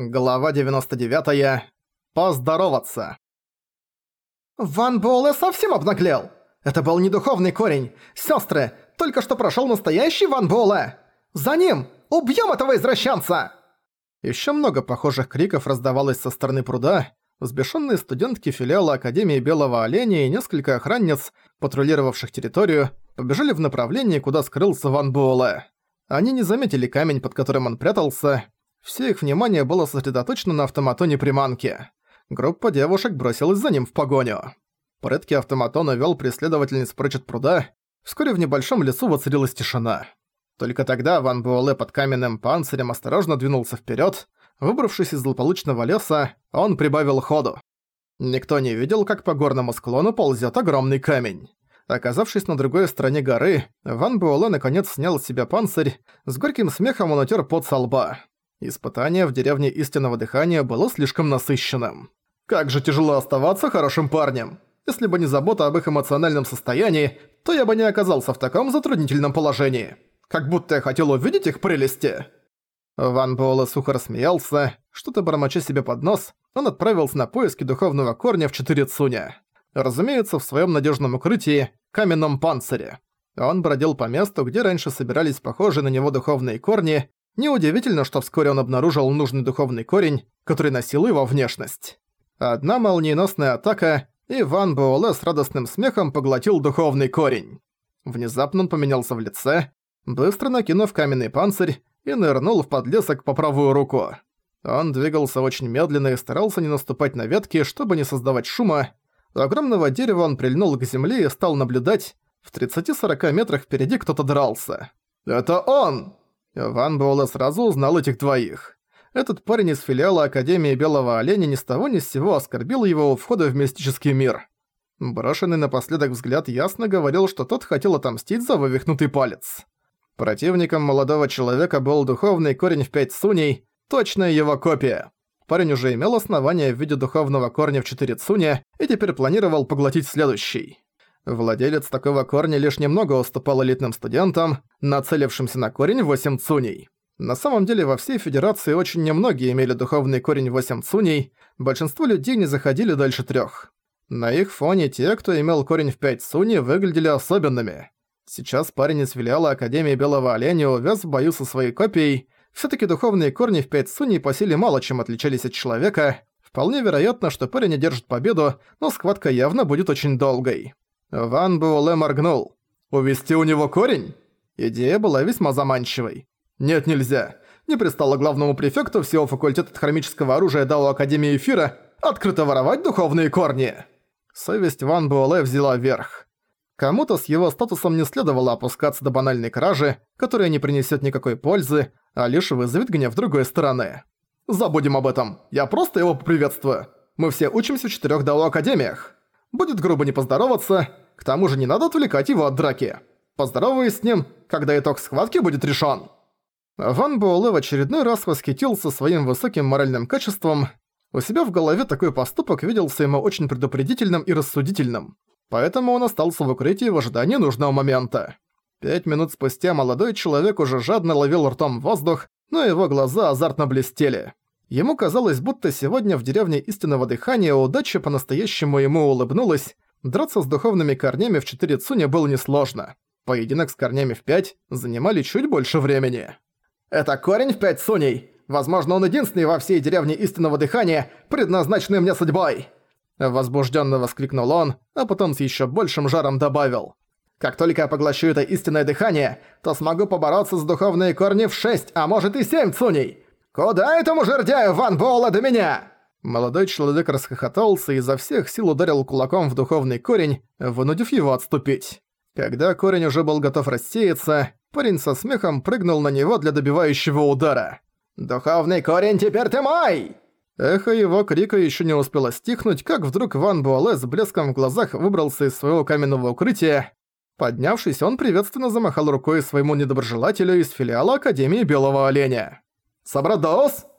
Глава 99. -я. Поздороваться. Ван Буэлэ совсем обнаглел. Это был не духовный корень. Сестры, только что прошел настоящий Ван Буэлэ. За ним! убьем этого извращенца! Еще много похожих криков раздавалось со стороны пруда. Взбешенные студентки филиала Академии Белого Оленя и несколько охранниц, патрулировавших территорию, побежали в направлении, куда скрылся Ван Буэлэ. Они не заметили камень, под которым он прятался, все их внимание было сосредоточено на автоматоне приманки. Группа девушек бросилась за ним в погоню. Предки автоматона вел преследовательниц прочь от пруда. Вскоре в небольшом лесу воцарилась тишина. Только тогда Ван Буале под каменным панцирем осторожно двинулся вперед. Выбравшись из злополучного леса, он прибавил ходу. Никто не видел, как по горному склону ползет огромный камень. Оказавшись на другой стороне горы, Ван Буэлэ наконец снял с себя панцирь, с горьким смехом он утер пот со лба. Испытание в деревне истинного дыхания было слишком насыщенным. Как же тяжело оставаться хорошим парнем. Если бы не забота об их эмоциональном состоянии, то я бы не оказался в таком затруднительном положении. Как будто я хотел увидеть их прелести. Ван Буэлэ сухо рассмеялся, что-то бормоча себе под нос, он отправился на поиски духовного корня в четыре цуня. Разумеется, в своем надежном укрытии, каменном панцире. Он бродил по месту, где раньше собирались похожие на него духовные корни, Неудивительно, что вскоре он обнаружил нужный духовный корень, который носил его внешность. Одна молниеносная атака, и Ван Буэлэ с радостным смехом поглотил духовный корень. Внезапно он поменялся в лице, быстро накинув каменный панцирь и нырнул в подлесок по правую руку. Он двигался очень медленно и старался не наступать на ветки, чтобы не создавать шума. До огромного дерева он прильнул к земле и стал наблюдать. В 30-40 метрах впереди кто-то дрался. «Это он!» Ван Буэлэ сразу узнал этих двоих. Этот парень из филиала Академии Белого Оленя ни с того ни с сего оскорбил его у входа в мистический мир. Брошенный напоследок взгляд ясно говорил, что тот хотел отомстить за вывихнутый палец. Противником молодого человека был духовный корень в пять суней, точная его копия. Парень уже имел основания в виде духовного корня в четыре цуня и теперь планировал поглотить следующий. Владелец такого корня лишь немного уступал элитным студентам, нацелившимся на корень 8 цуней. На самом деле во всей Федерации очень немногие имели духовный корень 8 цуней, большинство людей не заходили дальше трех. На их фоне те, кто имел корень в 5 цуней, выглядели особенными. Сейчас парень из филиала Академии Белого Оленя увяз в бою со своей копией. все таки духовные корни в 5 цуней по силе мало чем отличались от человека. Вполне вероятно, что парень одержит победу, но схватка явно будет очень долгой. Ван Буэлэ моргнул. «Увести у него корень?» Идея была весьма заманчивой. «Нет, нельзя. Не пристало главному префекту всего факультета хромического оружия Дао Академии Эфира открыто воровать духовные корни!» Совесть Ван Буэлэ взяла верх. Кому-то с его статусом не следовало опускаться до банальной кражи, которая не принесет никакой пользы, а лишь вызовет гнев другой стороны. «Забудем об этом. Я просто его поприветствую. Мы все учимся в четырех Дао Академиях». Будет грубо не поздороваться, к тому же не надо отвлекать его от драки. Поздороваюсь с ним, когда итог схватки будет решен. Ван Буэлэ в очередной раз восхитился своим высоким моральным качеством. У себя в голове такой поступок виделся ему очень предупредительным и рассудительным. Поэтому он остался в укрытии в ожидании нужного момента. Пять минут спустя молодой человек уже жадно ловил ртом воздух, но его глаза азартно блестели. Ему казалось, будто сегодня в деревне истинного дыхания удача по-настоящему ему улыбнулась. Драться с духовными корнями в 4 цуня было несложно. Поединок с корнями в 5 занимали чуть больше времени. «Это корень в 5 цуней! Возможно, он единственный во всей деревне истинного дыхания, предназначенный мне судьбой!» Возбужденно воскликнул он, а потом с еще большим жаром добавил. «Как только я поглощу это истинное дыхание, то смогу побороться с духовные корни в 6, а может и 7 цуней!» «Куда этому жердяю Ван Боула до меня?» Молодой человек расхохотался и изо всех сил ударил кулаком в духовный корень, вынудив его отступить. Когда корень уже был готов рассеяться, парень со смехом прыгнул на него для добивающего удара. «Духовный корень, теперь ты мой!» Эхо его крика еще не успело стихнуть, как вдруг Ван Буале с блеском в глазах выбрался из своего каменного укрытия. Поднявшись, он приветственно замахал рукой своему недоброжелателю из филиала Академии Белого Оленя. Собрат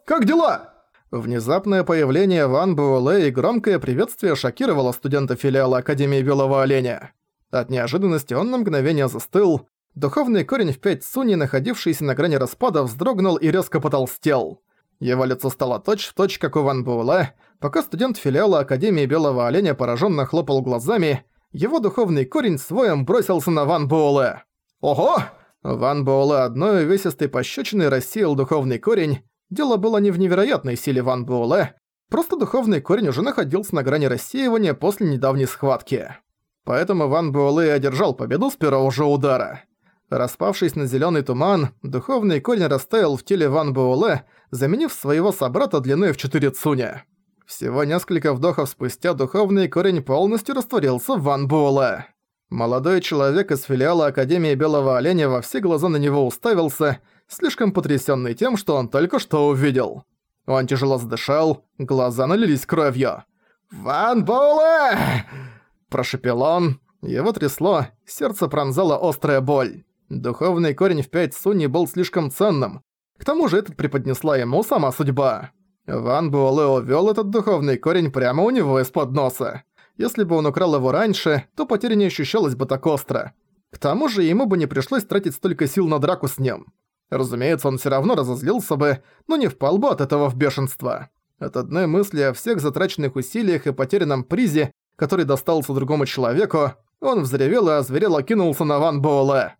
как дела?» Внезапное появление Ван Буэлэ и громкое приветствие шокировало студента филиала Академии Белого Оленя. От неожиданности он на мгновение застыл. Духовный корень в пять суни, находившийся на грани распада, вздрогнул и резко потолстел. Его лицо стало точь-в-точь, точь, как у Ван Буэлэ. Пока студент филиала Академии Белого Оленя пораженно хлопал глазами, его духовный корень своем бросился на Ван Буэлэ. «Ого!» Ван Буэлэ одной увесистой пощечиной рассеял духовный корень. Дело было не в невероятной силе Ван Буэлэ, просто духовный корень уже находился на грани рассеивания после недавней схватки. Поэтому Ван Буэлэ одержал победу с первого же удара. Распавшись на зеленый туман, духовный корень растаял в теле Ван Буэлэ, заменив своего собрата длиной в четыре цуня. Всего несколько вдохов спустя духовный корень полностью растворился в Ван Буэлэ. Молодой человек из филиала Академии Белого Оленя во все глаза на него уставился, слишком потрясённый тем, что он только что увидел. Он тяжело задышал, глаза налились кровью. «Ван Боула!» – прошепел он. Его трясло, сердце пронзала острая боль. Духовный корень в пять суни был слишком ценным. К тому же этот преподнесла ему сама судьба. Ван Буэлэ увёл этот духовный корень прямо у него из-под носа. Если бы он украл его раньше, то потеря не ощущалась бы так остро. К тому же ему бы не пришлось тратить столько сил на драку с ним. Разумеется, он все равно разозлился бы, но не впал бы от этого в бешенство. От одной мысли о всех затраченных усилиях и потерянном призе, который достался другому человеку, он взревел и озверело кинулся на Ван Боуле.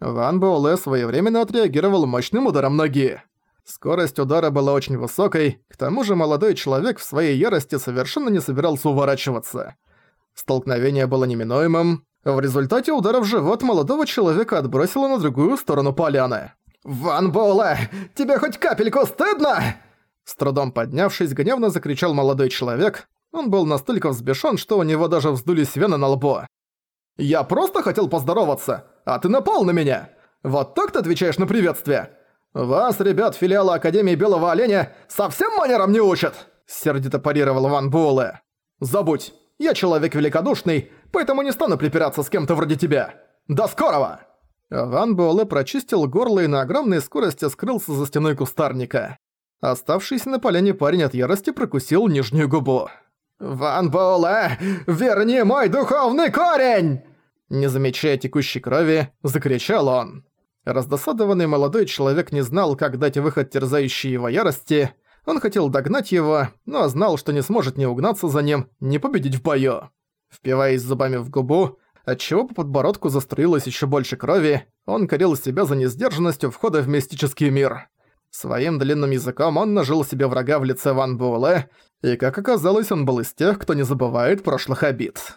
Ван Боуле своевременно отреагировал мощным ударом ноги. Скорость удара была очень высокой, к тому же молодой человек в своей ярости совершенно не собирался уворачиваться. Столкновение было неминуемым. В результате удара в живот молодого человека отбросило на другую сторону поляны. «Ван Боула, тебе хоть капельку стыдно?» С трудом поднявшись, гневно закричал молодой человек. Он был настолько взбешен, что у него даже вздулись вены на лбу. «Я просто хотел поздороваться, а ты напал на меня! Вот так ты отвечаешь на приветствие! Вас, ребят, филиала Академии Белого Оленя совсем манерам не учат!» Сердито парировал Ван Буэлэ. «Забудь! Я человек великодушный, поэтому не стану припираться с кем-то вроде тебя. До скорого!» Ван Буэлэ прочистил горло и на огромной скорости скрылся за стеной кустарника. Оставшийся на поляне парень от ярости прокусил нижнюю губу. «Ван Буэлэ, верни мой духовный корень!» Не замечая текущей крови, закричал он. Раздосадованный молодой человек не знал, как дать выход терзающей его ярости, он хотел догнать его, но знал, что не сможет ни угнаться за ним, ни победить в бою. Впиваясь зубами в губу, отчего по подбородку заструилось еще больше крови, он корил себя за несдержанностью входа в мистический мир. Своим длинным языком он нажил себе врага в лице Ван Буэлэ, и, как оказалось, он был из тех, кто не забывает прошлых обид.